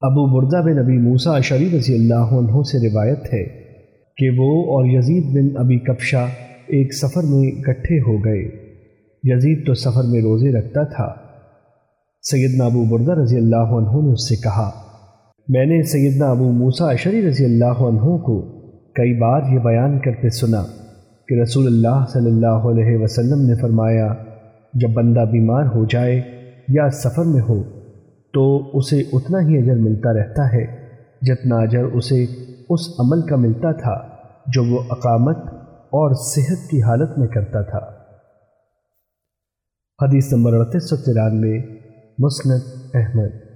ابو بردہ بن ابی موسیٰ اشری رضی اللہ عنہ سے روایت ہے کہ وہ اور یزید بن ابی کپشا ایک سفر میں اکٹھے ہو گئے۔ یزید تو سفر میں روزے رکھتا تھا۔ سیدنا ابو بردہ رضی اللہ عنہ نے اس سے کہا، میں نے سیدنا ابو موسیٰ اشری رضی اللہ عنہ کو کئی بار یہ بیان کرتے سنا کہ رسول اللہ صلی اللہ علیہ وسلم نے فرمایا، جب بندہ بیمار ہو جائے یا سفر میں ہو تو اسے اتنا ہی اجر ملتا رہتا ہے جتنا اجر اسے اس عمل کا ملتا تھا جو وہ اقامت اور صحت کی حالت میں کرتا تھا۔ حدیث نمبر اڑتیس سو ترانوے، مسند احمد۔